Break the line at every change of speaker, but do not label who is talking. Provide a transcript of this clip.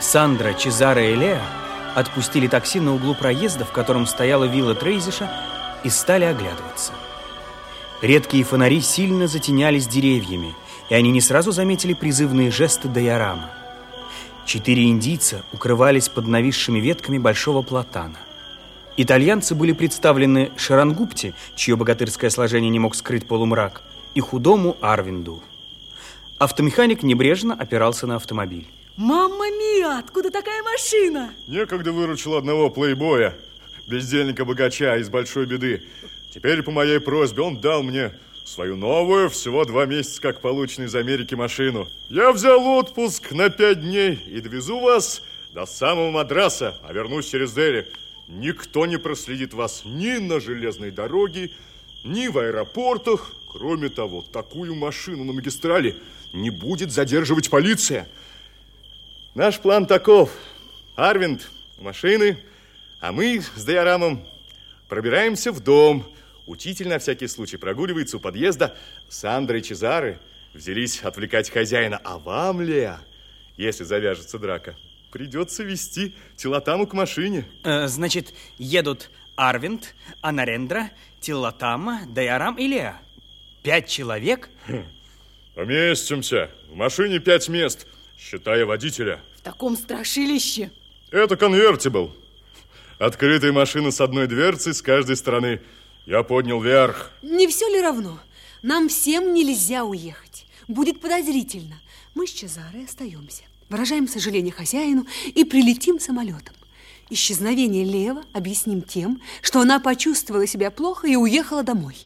Сандра, Чезаро и Леа отпустили такси на углу проезда, в котором стояла вилла Трейзиша, и стали оглядываться. Редкие фонари сильно затенялись деревьями, и они не сразу заметили призывные жесты Дайорама. Четыре индийца укрывались под нависшими ветками большого платана. Итальянцы были представлены Шарангупте, чье богатырское сложение не мог скрыть полумрак, и худому Арвинду. Автомеханик небрежно опирался на автомобиль.
Мамма мия, откуда такая машина?
Некогда выручил одного плейбоя, бездельника-богача из большой беды. Теперь по моей просьбе он дал мне свою новую, всего два месяца как полученную из Америки машину. Я взял отпуск на пять дней и довезу вас до самого Мадраса, а вернусь через Дели. Никто не проследит вас ни на железной дороге, ни в аэропортах. Кроме того, такую машину на магистрали не будет задерживать полиция. Наш план таков. Арвинд в машины, а мы с Дайорамом пробираемся в дом. Учитель на всякий случай прогуливается у подъезда. Сандра и Чезары взялись отвлекать хозяина. А вам, Леа, если завяжется драка, придется вести Тилатаму к машине.
Э, значит, едут Арвинд, Анарендра, Тилатама, Дайорам и Леа. Пять человек?
Поместимся. В машине пять мест, считая водителя.
В таком страшилище?
Это конвертибл. Открытая машина с одной дверцей с каждой стороны. Я поднял вверх.
Не все ли равно? Нам всем нельзя уехать. Будет подозрительно. Мы с Чезарой остаемся. Выражаем сожаление хозяину и прилетим самолетом. Исчезновение Лева объясним тем, что она почувствовала себя плохо и уехала домой.